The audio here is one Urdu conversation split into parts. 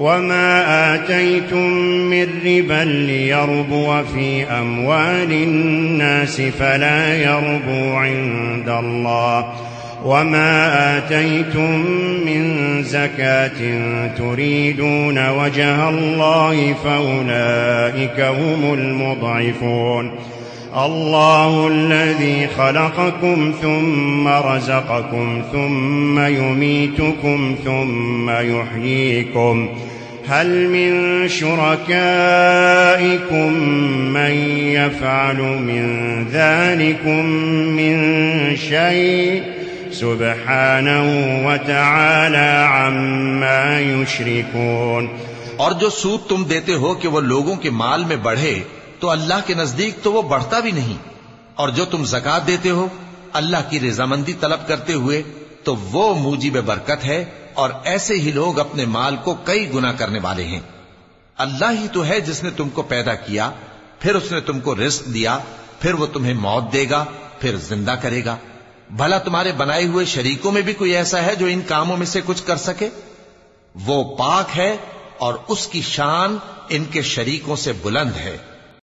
وما آتيتم من ربا ليربو في أموال الناس فلا يربو عند الله وما آتيتم من زكاة تريدون وجه الله فأولئك هم المضعفون الله الذي خلقكم ثم رزقكم ثم يميتكم ثم يحييكم هل من شركائكم من يفعل من ذلكم من شيء سبحانه وتعالى عما يشركون اور جو سود تم دیتے ہو کہ وہ لوگوں کے مال میں بڑھے، تو اللہ کے نزدیک تو وہ بڑھتا بھی نہیں۔ اور جو تم زکات دیتے ہو، اللہ کی رضامندی طلب کرتے ہوئے تو وہ موجب برکت ہے اور ایسے ہی لوگ اپنے مال کو کئی گنا کرنے والے ہیں۔ اللہ ہی تو ہے جس نے تم کو پیدا کیا، پھر اس نے تم کو رزق دیا، پھر وہ تمہیں موت دے گا، پھر زندہ کرے گا۔ بھلا تمہارے بنائے ہوئے شریکوں میں بھی کوئی ایسا ہے جو ان کاموں میں سے کچھ کر سکے؟ وہ پاک ہے اور اس کی شان ان کے شریکوں سے بلند ہے۔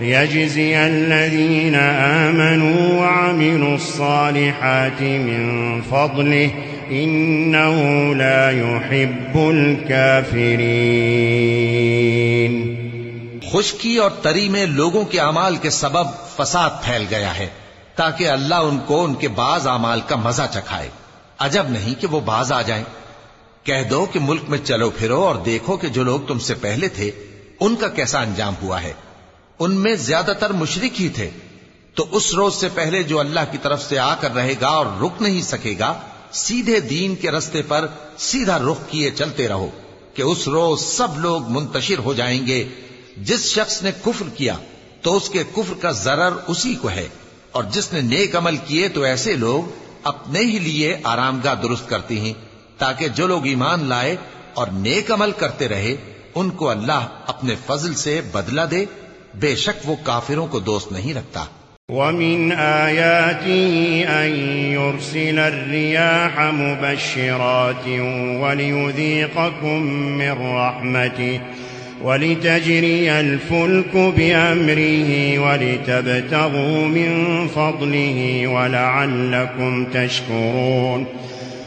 ليجزي الذين آمنوا وعملوا الصالحات من فضله إنه لا يحب الكافرين خشکی اور تری میں لوگوں کے اعمال کے سبب فساد پھیل گیا ہے تاکہ اللہ ان کو ان کے بعض اعمال کا مزہ چکھائے۔ عجب نہیں کہ وہ باز آ جائیں۔ کہہ دو کہ ملک میں چلو پھرو اور دیکھو کہ جو لوگ تم سے پہلے تھے، ان کا کیسا انجام ہوا ہے۔ ان میں زیادہ تر مشرک ہی تھے۔ تو اس روز سے پہلے جو اللہ کی طرف سے آ کر رہے گا اور رک نہیں سکے گا، سیدھے دین کے رستے پر سیدھا رخ کیے چلتے رہو کہ اس روز سب لوگ منتشر ہو جائیں گے۔ جس شخص نے کفر کیا تو اس کے کفر کا ضرر اسی کو ہے۔ اور جس نے نیک عمل کیے تو ایسے لوگ اپنے ہی لیے آرام گاہ درست کرتی ہیں تاکہ جو لوگ ایمان لائے اور نیک عمل کرتے رہے، ان کو اللہ اپنے فضل سے بدلہ دے۔ بے شک وہ کافروں کو دوست نہیں رکھتا۔ ومن آياته أن يرسل الرياح مبشرات وليذيقكم من رحمته ولتجري الفلك بأمره ولتبتغوا من فضله ولعلكم تشكرون۔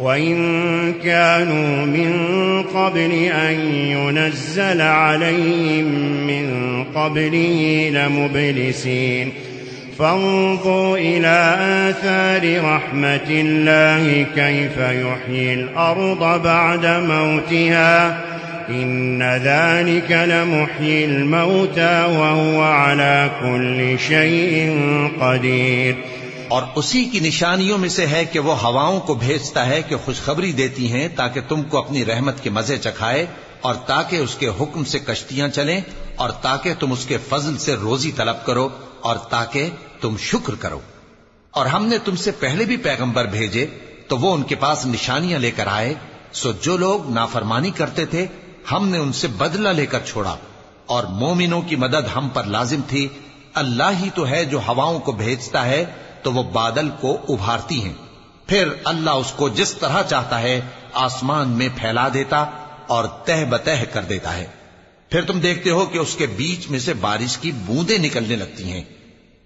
وإن كانوا من قبل أن ينزل عليهم من قبله لمبلسين فانظروا إلى آثار رحمة الله كيف يحيي الأرض بعد موتها إن ذلك لمحيي الموتى وهو على كل شيء قدير اور اسی کی نشانیوں میں سے ہے کہ وہ ہواؤں کو بھیجتا ہے کہ خوشخبری دیتی ہیں تاکہ تم کو اپنی رحمت کے مزے چکھائے اور تاکہ اس کے حکم سے کشتیاں چلیں اور تاکہ تم اس کے فضل سے روزی طلب کرو اور تاکہ تم شکر کرو۔ اور ہم نے تم سے پہلے بھی پیغمبر بھیجے، تو وہ ان کے پاس نشانیاں لے کر آئے۔ سو جو لوگ نافرمانی کرتے تھے، ہم نے ان سے بدلہ لے کر چھوڑا۔ اور مومنوں کی مدد ہم پر لازم تھی۔ اللہ ہی تو ہے جو ہواؤں کو بھیجتا ہے۔ تو وہ بادل کو ابھارتی ہیں۔ پھر اللہ اس کو جس طرح چاہتا ہے آسمان میں پھیلا دیتا اور تہ بتہ کر دیتا ہے۔ پھر تم دیکھتے ہو کہ اس کے بیچ میں سے بارش کی بوندیں نکلنے لگتی ہیں۔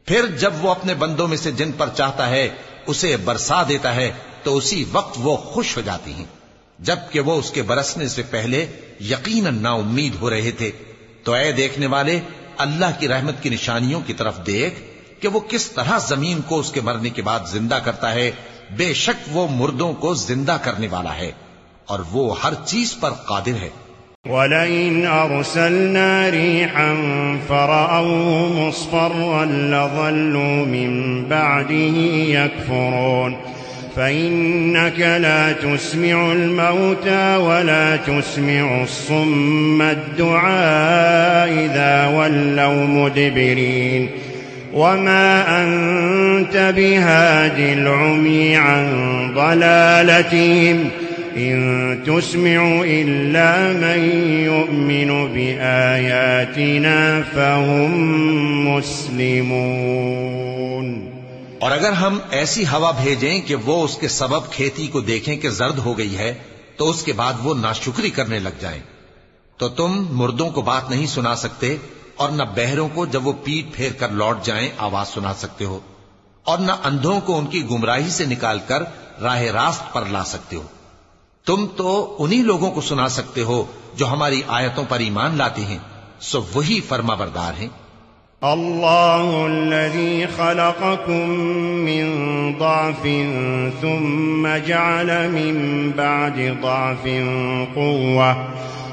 پھر جب وہ اپنے بندوں میں سے جن پر چاہتا ہے اسے برسا دیتا ہے، تو اسی وقت وہ خوش ہو جاتی ہیں۔ جبکہ وہ اس کے برسنے سے پہلے یقیناً نا امید ہو رہے تھے۔ تو اے دیکھنے والے، اللہ کی رحمت کی نشانیوں کی طرف دیکھ۔ کہ وہ کس طرح زمین کو اس کے مرنے کے بعد زندہ کرتا ہے، بے شک وہ مردوں کو زندہ کرنے والا ہے، اور وہ ہر چیز پر قادر ہے۔ ولئن أرسلنا ريحا فرأوه مصفرا لظلوا من بعده يكفرون فإنك لا تسمع الموتى ولا تسمع الصم الدعاء إذا ولوا مدبرين وما أنت بهاد العمي عن ضلالتهم إن تسمع إلا من يؤمن بآياتنا فهم مسلمون اور اگر ہم ایسی ہوا بھیجیں کہ وہ اس کے سبب کھیتی کو دیکھیں کہ زرد ہو گئی ہے، تو اس کے بعد وہ ناشکری کرنے لگ جائیں۔ تو تم مردوں کو بات نہیں سنا سکتے اور نہ بہروں کو جب وہ پیٹ پھیر کر لوٹ جائیں، آواز سنا سکتے ہو، اور نہ اندھوں کو ان کی گمراہی سے نکال کر راہ راست پر لا سکتے ہو۔ تم تو انہی لوگوں کو سنا سکتے ہو جو ہماری آیتوں پر ایمان لاتے ہیں، سو وہی فرما بردار ہیں۔ الله الذي خلقكم من ضعف ثم جعل من بعد ضعف قوة۔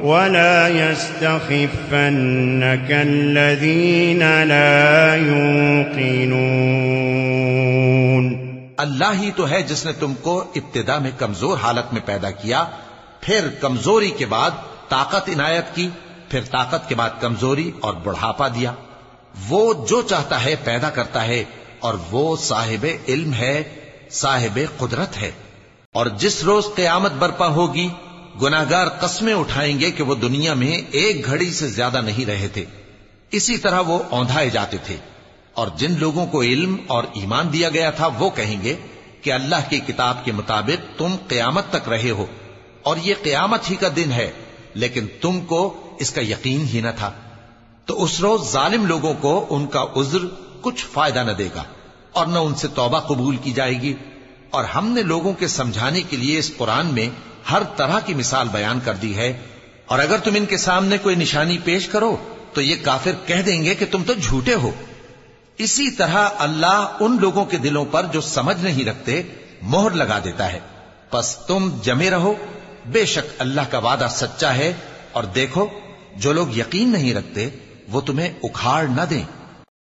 ولا يستخفنك الذين لا يوقنون اللہ ہی تو ہے جس نے تم کو ابتدا میں کمزور حالت میں پیدا کیا، پھر کمزوری کے بعد طاقت عنایت کی، پھر طاقت کے بعد کمزوری اور بڑھاپا دیا۔ وہ جو چاہتا ہے پیدا کرتا ہے، اور وہ صاحب علم ہے، صاحب قدرت ہے۔ اور جس روز قیامت برپا ہوگی گناہگار قسمیں اٹھائیں گے کہ وہ دنیا میں ایک گھڑی سے زیادہ نہیں رہے تھے۔ اسی طرح وہ اوندھائے جاتے تھے۔ اور جن لوگوں کو علم اور ایمان دیا گیا تھا، وہ کہیں گے کہ اللہ کی کتاب کے مطابق تم قیامت تک رہے ہو۔ اور یہ قیامت ہی کا دن ہے، لیکن تم کو اس کا یقین ہی نہ تھا۔ تو اس روز ظالم لوگوں کو ان کا عذر کچھ فائدہ نہ دے گا، اور نہ ان سے توبہ قبول کی جائے گی۔ اور ہم نے لوگوں کے سمجھانے کے لیے اس قرآن میں ہر طرح کی مثال بیان کر دی ہے۔ اور اگر تم ان کے سامنے کوئی نشانی پیش کرو، تو یہ کافر کہہ دیں گے کہ تم تو جھوٹے ہو۔ اسی طرح اللہ ان لوگوں کے دلوں پر جو سمجھ نہیں رکھتے، مہر لگا دیتا ہے۔ پس تم جمے رہو۔ بے شک اللہ کا وعدہ سچا ہے۔ اور دیکھو، جو لوگ یقین نہیں رکھتے، وہ تمہیں اکھاڑ نہ دیں۔